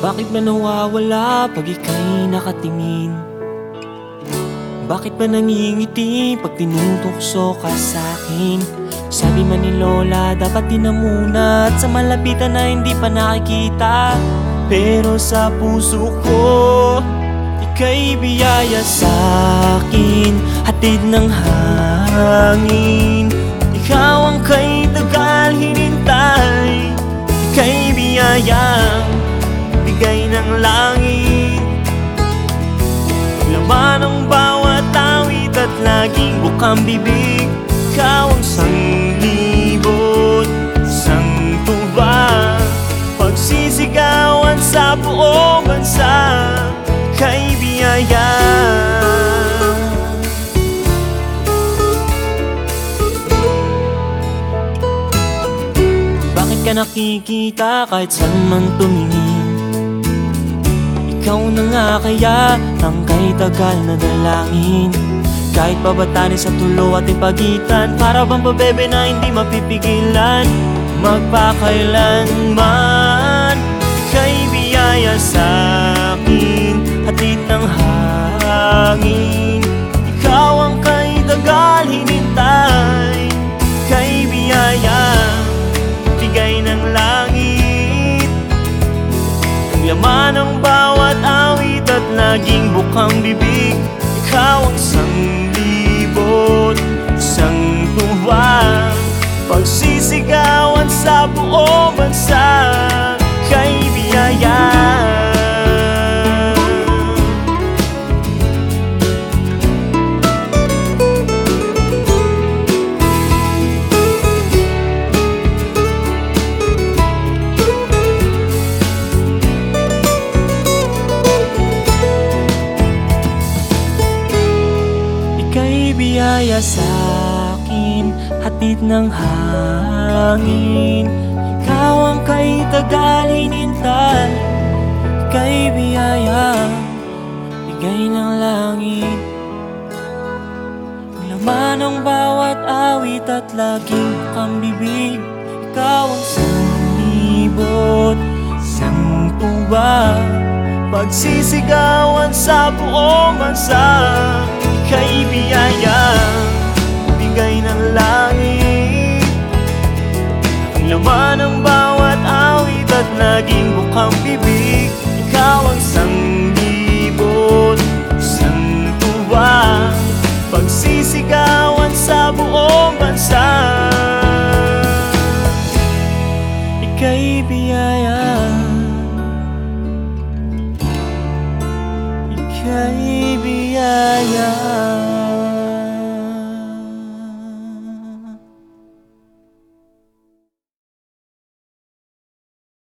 Bakit ba nawawala pag ika'y nakatingin? Bakit ba nangingiti pag tinutokso ka sa'kin? Sabi man ni Lola, dapat din na muna At sa malapitan na hindi pa nakikita Pero sa puso ko Ika'y biyaya sa'kin Hatid ng hangin Ikaw ang Bigay ng langit. Laman ang bawat awit at laging bukang bibig. Ikaw ang sanglibot, sang tuba Pagsisigawan sa buong bansa Kay biyaya. Bakit ka nakikita kahit saan man tumingin? Ikaw na nga kaya ang kay na dalangin. Kahit babatanin sa tulo at ipagitan Para bang pabebe na hindi mapipigilan. Magpakailanman Kay biyaya sa akin Hatid ng hangin ang laman ng bawat awit at laging bukang bibig. Ikaw ang sanglibot, Biyaya sa akin Hatid ng hangin. Ikaw ang kay tagal hinintay Ika'y biyaya Bigay ng langit. Laman ng bawat awit at laging kang bibig Ikaw ang sanibot Sang tuwa Pagsisigawan sa buong bansa laman ng bawat awit At laging bukang bibig. Ikaw ang sanglibot Sang tuwa Pagsisigawan sa buong bansa. Ika'y biyaya. Ika'y biyaya